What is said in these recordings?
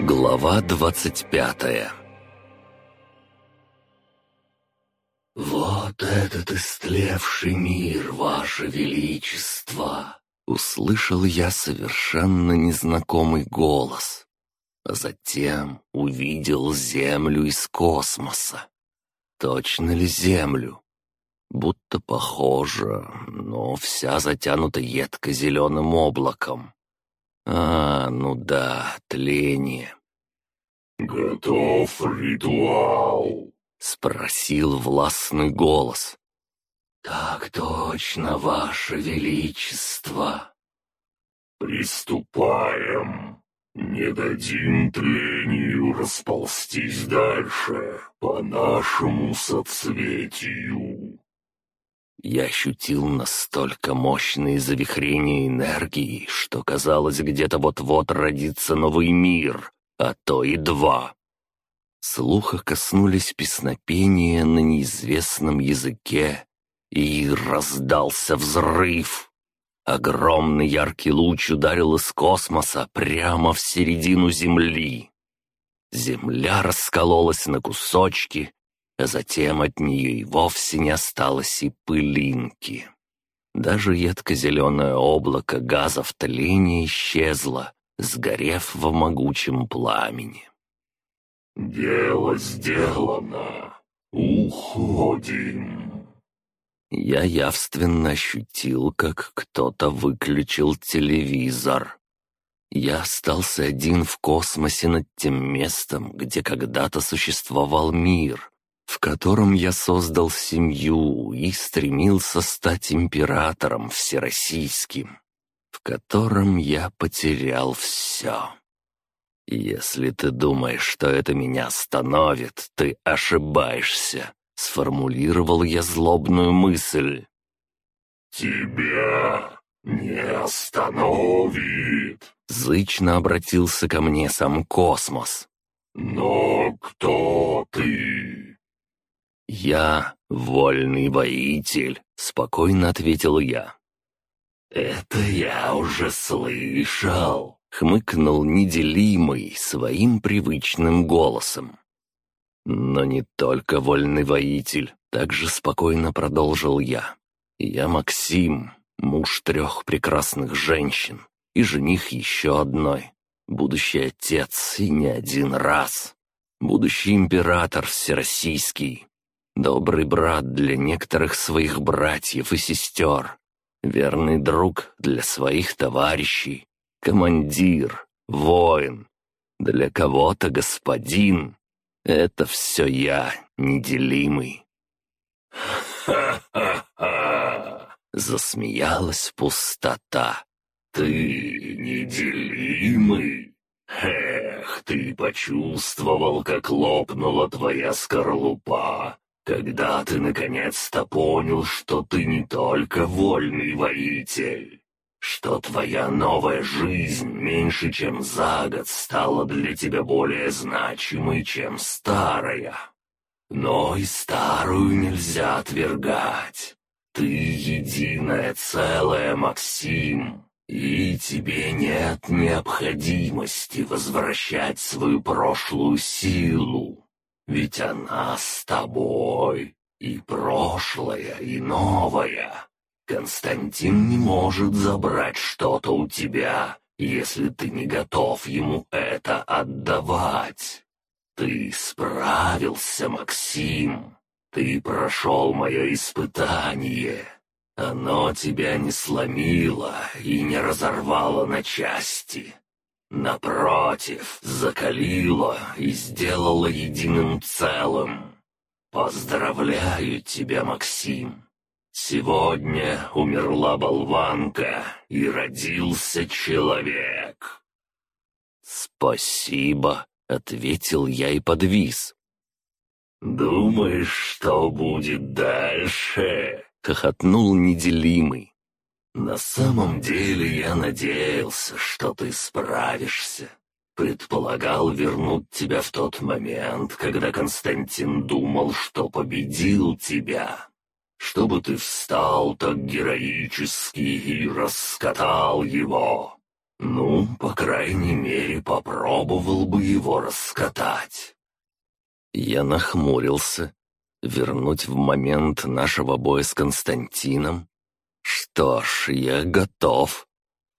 Глава двадцать пятая «Вот этот истлевший мир, Ваше Величество!» Услышал я совершенно незнакомый голос, а затем увидел Землю из космоса. Точно ли Землю? Будто похоже, но вся затянута едко-зеленым облаком. А, ну да, тление. «Готов ритуал?» — спросил властный голос. «Так точно, Ваше Величество!» «Приступаем!» Не дадим тлению расползтись дальше по нашему соцветию. Я ощутил настолько мощные завихрения энергии, что казалось, где-то вот-вот родится новый мир, а то и два. Слуха коснулись песнопения на неизвестном языке, и раздался взрыв. Огромный яркий луч ударил из космоса прямо в середину Земли. Земля раскололась на кусочки, а затем от нее и вовсе не осталось и пылинки. Даже едко-зеленое облако газов тления исчезло, сгорев в могучем пламени. «Дело сделано. Уходим». Я явственно ощутил, как кто-то выключил телевизор. Я остался один в космосе над тем местом, где когда-то существовал мир, в котором я создал семью и стремился стать императором всероссийским, в котором я потерял все. Если ты думаешь, что это меня остановит, ты ошибаешься. Сформулировал я злобную мысль. «Тебя не остановит!» Зычно обратился ко мне сам космос. «Но кто ты?» «Я вольный воитель», — спокойно ответил я. «Это я уже слышал», — хмыкнул неделимый своим привычным голосом. Но не только вольный воитель, также спокойно продолжил я. Я Максим, муж трех прекрасных женщин и жених еще одной, будущий отец и не один раз, будущий император всероссийский, добрый брат для некоторых своих братьев и сестер, верный друг для своих товарищей, командир, воин, для кого-то господин, это все я, неделимый. «Ха-ха-ха!» — засмеялась пустота. «Ты неделимый? Эх, ты почувствовал, как лопнула твоя скорлупа, когда ты наконец-то понял, что ты не только вольный воитель, что твоя новая жизнь меньше, чем за год, стала для тебя более значимой, чем старая. Но и старую нельзя отвергать. Ты единое целое, Максим, и тебе нет необходимости возвращать свою прошлую силу, ведь она с тобой, и прошлое, и новое. Константин не может забрать что-то у тебя, если ты не готов ему это отдавать. Ты справился, Максим. Ты прошел мое испытание. Оно тебя не сломило и не разорвало на части. Напротив, закалило и сделало единым целым. Поздравляю тебя, Максим. Сегодня умерла болванка, и родился человек. «Спасибо», — ответил я и подвис. «Думаешь, что будет дальше?» — хохотнул неделимый. «На самом деле я надеялся, что ты справишься. Предполагал вернуть тебя в тот момент, когда Константин думал, что победил тебя чтобы ты встал так героически и раскатал его. Ну, по крайней мере, попробовал бы его раскатать. Я нахмурился. Вернуть в момент нашего боя с Константином? Что ж, я готов.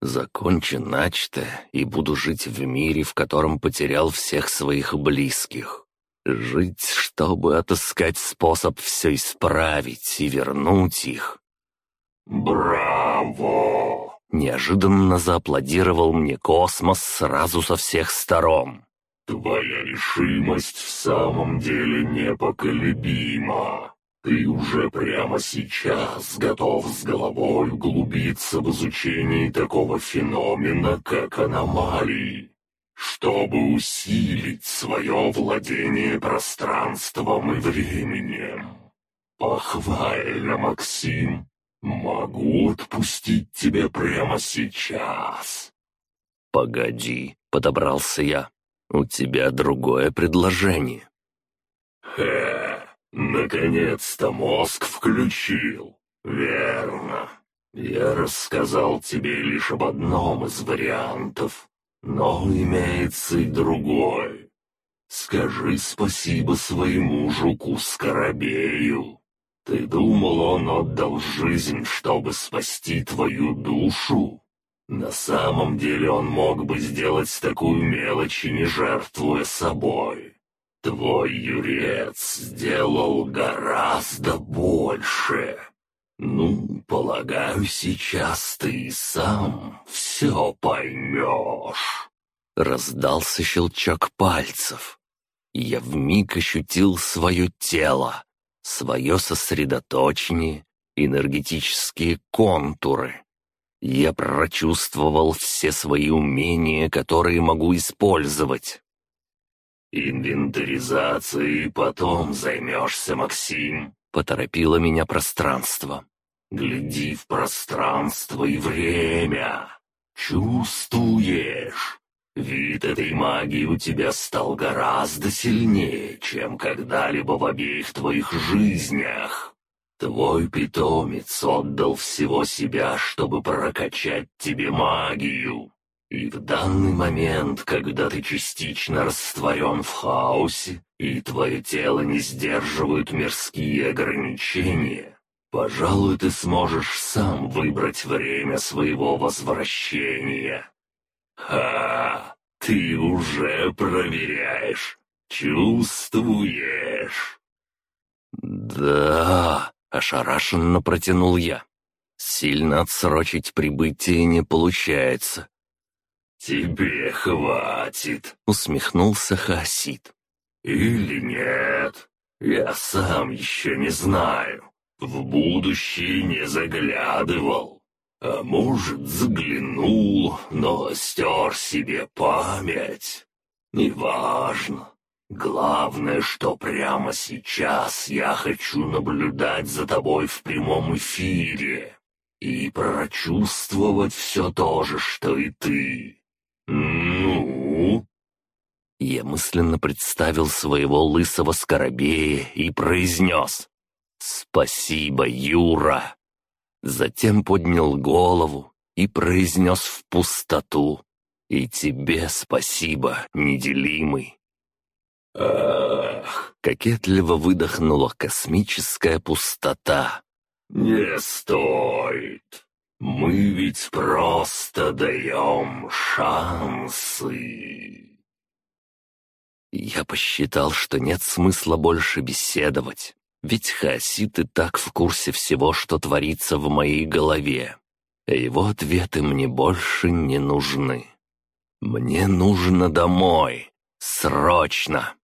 Закончу начатое и буду жить в мире, в котором потерял всех своих близких. Жить, чтобы отыскать способ все исправить и вернуть их. «Браво!» Неожиданно зааплодировал мне космос сразу со всех сторон. «Твоя решимость в самом деле непоколебима. Ты уже прямо сейчас готов с головой углубиться в изучении такого феномена, как аномалии, чтобы усилить свое владение пространством и временем. Похвально, Максим. Могу отпустить тебя прямо сейчас. «Погоди», — подобрался я. «У тебя другое предложение». «Хе, наконец-то мозг включил. Верно. Я рассказал тебе лишь об одном из вариантов, но имеется и другой. Скажи спасибо своему жуку-скоробею. Ты думал, он отдал жизнь, чтобы спасти твою душу?» На самом деле он мог бы сделать такую мелочь, не жертвуя собой. Твой юрец сделал гораздо больше. Ну, полагаю, сейчас ты сам все поймешь. Раздался щелчок пальцев. Я вмиг ощутил свое тело, свое сосредоточение, энергетические контуры. Я прочувствовал все свои умения, которые могу использовать. «Инвентаризацией потом займешься, Максим», — поторопило меня пространство. «Гляди в пространство и время. Чувствуешь? Вид этой магии у тебя стал гораздо сильнее, чем когда-либо в обеих твоих жизнях. Твой питомец отдал всего себя, чтобы прокачать тебе магию. И в данный момент, когда ты частично растворен в хаосе, и твое тело не сдерживают мирские ограничения, пожалуй, ты сможешь сам выбрать время своего возвращения. Ха! Ты уже проверяешь, чувствуешь? Да, Ошарашенно протянул я. Сильно отсрочить прибытие не получается. «Тебе хватит», — усмехнулся Хасид. «Или нет? Я сам еще не знаю. В будущее не заглядывал. А может, заглянул, но стер себе память. Неважно. Главное, что прямо сейчас я хочу наблюдать за тобой в прямом эфире и прочувствовать все то же, что и ты. Ну?» Я мысленно представил своего лысого скоробея и произнес «Спасибо, Юра!» Затем поднял голову и произнес в пустоту «И тебе спасибо, неделимый!» «Ах!» — кокетливо выдохнула космическая пустота. «Не стоит. Мы ведь просто даем шансы». Я посчитал, что нет смысла больше беседовать, ведь Хасид и так в курсе всего, что творится в моей голове. Его ответы мне больше не нужны. Мне нужно домой. Срочно.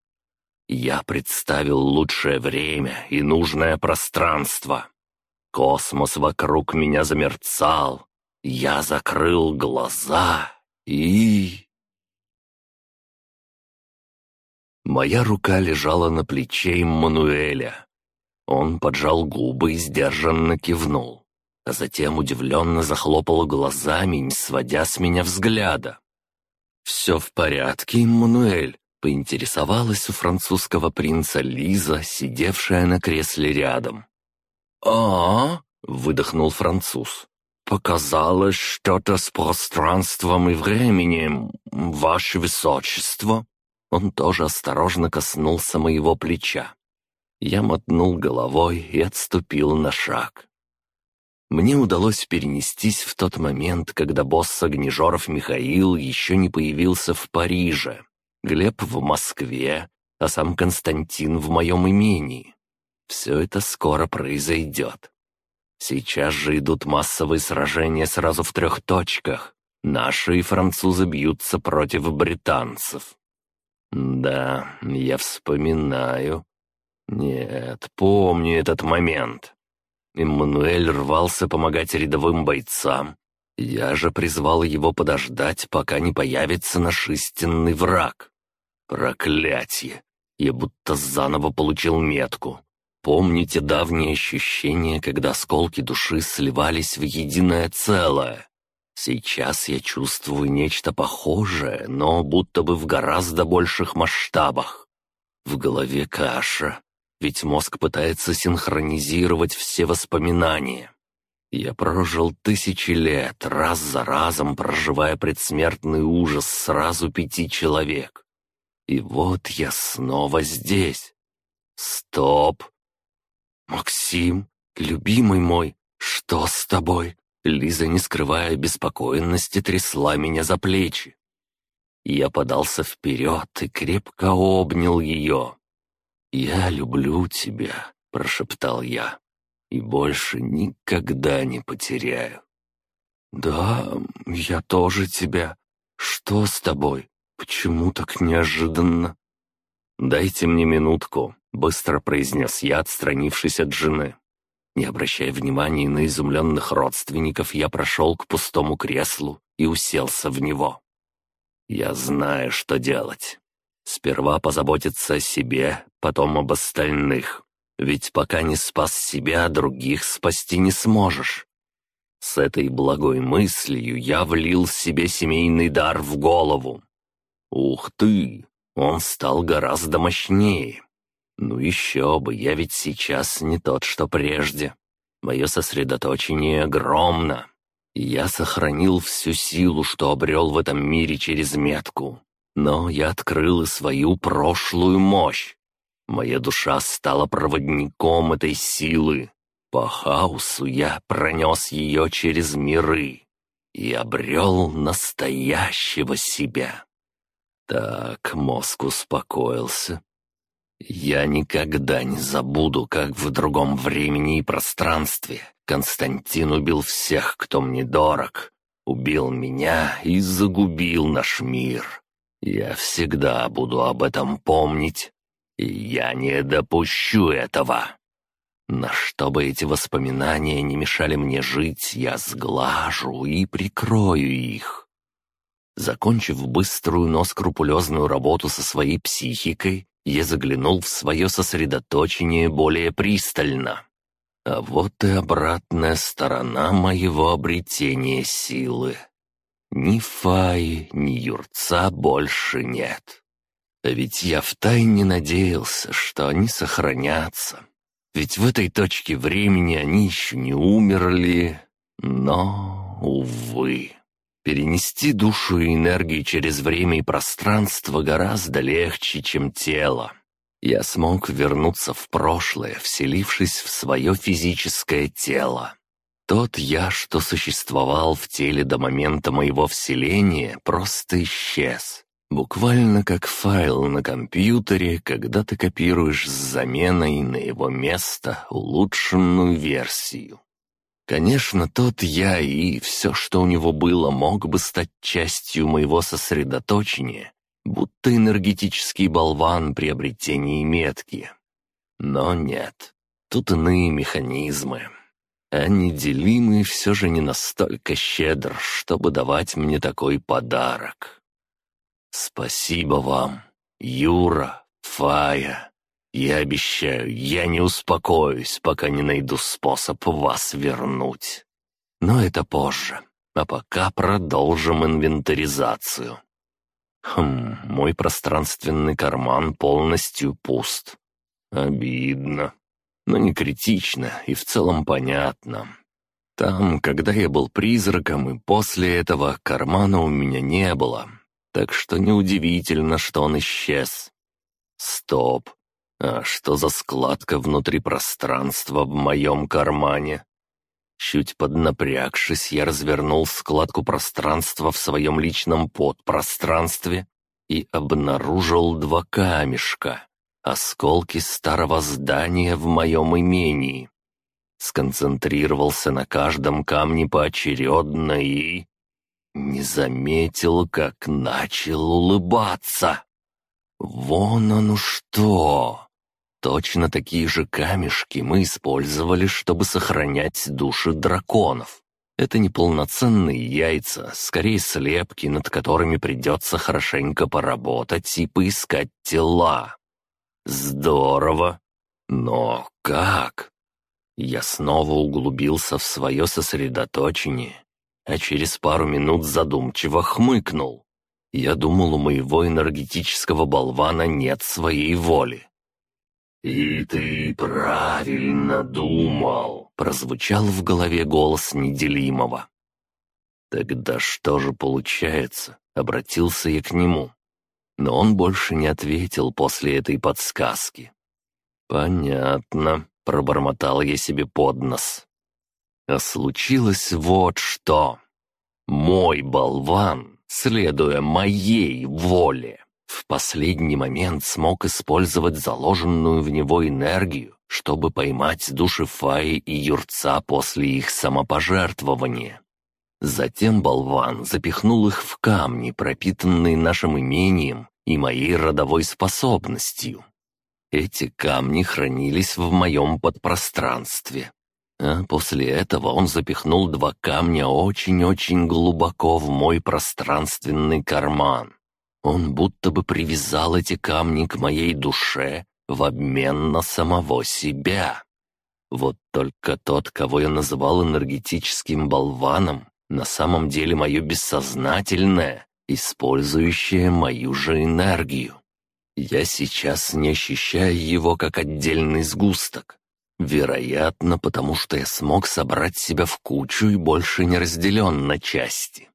Я представил лучшее время и нужное пространство. Космос вокруг меня замерцал. Я закрыл глаза и... Моя рука лежала на плече Иммануэля. Он поджал губы и сдержанно кивнул, а затем удивленно захлопал глазами, не сводя с меня взгляда. «Все в порядке, Иммануэль?» Поинтересовалась у французского принца Лиза, сидевшая на кресле рядом. А, выдохнул француз. показалось что-то с пространством и временем, ваше высочество». Он тоже осторожно коснулся моего плеча. Я мотнул головой и отступил на шаг. Мне удалось перенестись в тот момент, когда босс Огнежоров Михаил еще не появился в Париже, Глеб в Москве, а сам Константин в моем имении. Все это скоро произойдет. Сейчас же идут массовые сражения сразу в трех точках. Наши и французы бьются против британцев. Да, я вспоминаю. Нет, помню этот момент. Эммануэль рвался помогать рядовым бойцам. Я же призвал его подождать, пока не появится наш истинный враг. Проклятье! Я будто заново получил метку. Помните давние ощущения, когда осколки души сливались в единое целое? Сейчас я чувствую нечто похожее, но будто бы в гораздо больших масштабах. В голове каша, ведь мозг пытается синхронизировать все воспоминания. Я прожил тысячи лет, раз за разом проживая предсмертный ужас сразу пяти человек. И вот я снова здесь. Стоп! Максим, любимый мой, что с тобой? Лиза, не скрывая беспокоенности, трясла меня за плечи. Я подался вперед и крепко обнял ее. «Я люблю тебя», — прошептал я, — «и больше никогда не потеряю». «Да, я тоже тебя. Что с тобой? Почему так неожиданно?» «Дайте мне минутку», — быстро произнес я, отстранившись от жены. Не обращая внимания на изумленных родственников, я прошел к пустому креслу и уселся в него. «Я знаю, что делать. Сперва позаботиться о себе, потом об остальных. Ведь пока не спас себя, других спасти не сможешь. С этой благой мыслью я влил себе семейный дар в голову. Ух ты! Он стал гораздо мощнее. Ну еще бы, я ведь сейчас не тот, что прежде. Мое сосредоточение огромно. Я сохранил всю силу, что обрел в этом мире через метку. Но я открыл и свою прошлую мощь. Моя душа стала проводником этой силы. По хаосу я пронес ее через миры и обрел настоящего себя. Так мозг успокоился. Я никогда не забуду, как в другом времени и пространстве Константин убил всех, кто мне дорог, убил меня и загубил наш мир. Я всегда буду об этом помнить, и я не допущу этого. На что бы эти воспоминания не мешали мне жить, я сглажу и прикрою их. Закончив быструю, но скрупулезную работу со своей психикой, я заглянул в свое сосредоточение более пристально. А вот и обратная сторона моего обретения силы. Ни Фаи, ни Юрца больше нет. А ведь я втайне надеялся, что они сохранятся. Ведь в этой точке времени они еще не умерли. Но, увы, перенести душу и энергию через время и пространство гораздо легче, чем тело. Я смог вернуться в прошлое, вселившись в свое физическое тело. Тот я, что существовал в теле до момента моего вселения, просто исчез. Буквально как файл на компьютере, когда ты копируешь с заменой на его место улучшенную версию. Конечно, тот я и все, что у него было, мог бы стать частью моего сосредоточения, будто энергетический болван при обретении метки. Но нет, тут иные механизмы а неделимый все же не настолько щедр, чтобы давать мне такой подарок. Спасибо вам, Юра, Фая. Я обещаю, я не успокоюсь, пока не найду способ вас вернуть. Но это позже. А пока продолжим инвентаризацию. Хм, мой пространственный карман полностью пуст. Обидно но не критично и в целом понятно. Там, когда я был призраком, и после этого кармана у меня не было, так что неудивительно, что он исчез. Стоп. А что за складка внутри пространства в моем кармане? Чуть поднапрягшись, я развернул складку пространства в своем личном подпространстве и обнаружил два камешка, осколки старого здания в моем имении. Сконцентрировался на каждом камне поочередно и... Не заметил, как начал улыбаться. Вон оно что! Точно такие же камешки мы использовали, чтобы сохранять души драконов. Это не полноценные яйца, скорее слепки, над которыми придется хорошенько поработать и поискать тела. Здорово. Но как? Я снова углубился в свое сосредоточение, а через пару минут задумчиво хмыкнул. Я думал, у моего энергетического болвана нет своей воли. «И ты правильно думал», — прозвучал в голове голос неделимого. «Тогда что же получается?» — обратился я к нему. Но он больше не ответил после этой подсказки. «Понятно», — пробормотал я себе под нос. А случилось вот что. Мой болван, следуя моей воле, в последний момент смог использовать заложенную в него энергию, чтобы поймать души Фаи и Юрца после их самопожертвования. Затем болван запихнул их в камни, пропитанные нашим имением и моей родовой способностью. Эти камни хранились в моем подпространстве. А после этого он запихнул два камня очень-очень глубоко в мой пространственный карман. Он будто бы привязал эти камни к моей душе в обмен на самого себя. Вот только тот, кого я называл энергетическим болваном, на самом деле мое бессознательное, использующее мою же энергию. Я сейчас не ощущаю его как отдельный сгусток. Вероятно, потому что я смог собрать себя в кучу и больше не разделен на части.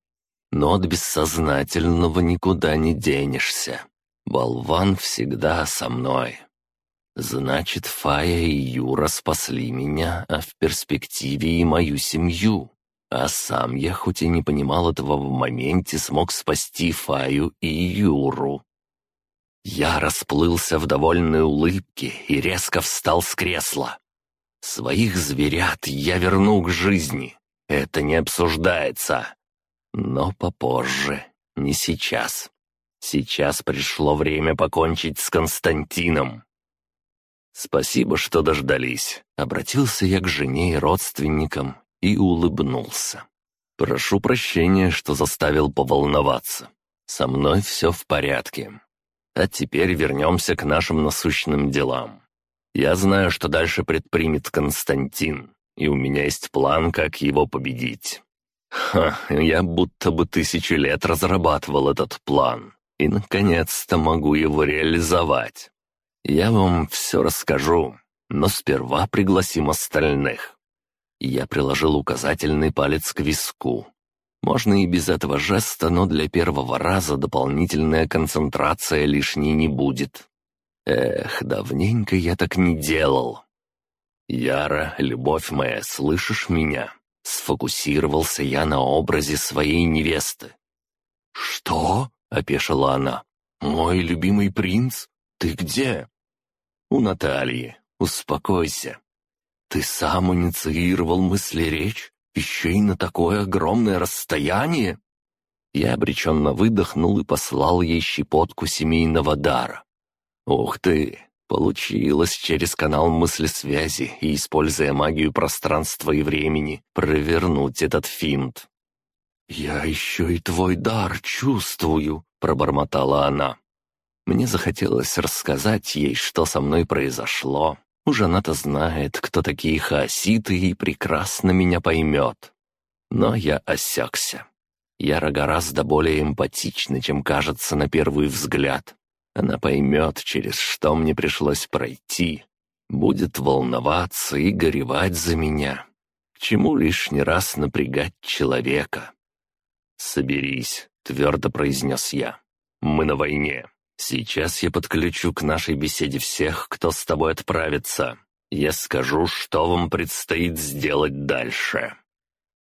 Но от бессознательного никуда не денешься. Болван всегда со мной. Значит, Фая и Юра спасли меня, а в перспективе и мою семью. А сам я, хоть и не понимал этого в моменте, смог спасти Фаю и Юру. Я расплылся в довольной улыбке и резко встал с кресла. Своих зверят я верну к жизни. Это не обсуждается. Но попозже, не сейчас. Сейчас пришло время покончить с Константином. «Спасибо, что дождались», — обратился я к жене и родственникам и улыбнулся. «Прошу прощения, что заставил поволноваться. Со мной все в порядке. А теперь вернемся к нашим насущным делам. Я знаю, что дальше предпримет Константин, и у меня есть план, как его победить. Ха, я будто бы тысячу лет разрабатывал этот план, и наконец-то могу его реализовать. Я вам все расскажу, но сперва пригласим остальных. Я приложил указательный палец к виску. Можно и без этого жеста, но для первого раза дополнительная концентрация лишней не будет. Эх, давненько я так не делал. Яра, любовь моя, слышишь меня? Сфокусировался я на образе своей невесты. «Что?» — опешила она. «Мой любимый принц? Ты где?» «У Натальи. Успокойся. Ты сам инициировал мысли-речь, еще и на такое огромное расстояние?» Я обреченно выдохнул и послал ей щепотку семейного дара. «Ух ты! Получилось через канал мысли-связи и, используя магию пространства и времени, провернуть этот финт. «Я еще и твой дар чувствую», — пробормотала она. Мне захотелось рассказать ей, что со мной произошло. Уж она-то знает, кто такие хаоситы, и прекрасно меня поймет. Но я осекся. Яра гораздо более эмпатична, чем кажется на первый взгляд. Она поймет, через что мне пришлось пройти, будет волноваться и горевать за меня. К чему лишний раз напрягать человека? «Соберись», — твердо произнес я. «Мы на войне. Сейчас я подключу к нашей беседе всех, кто с тобой отправится. Я скажу, что вам предстоит сделать дальше».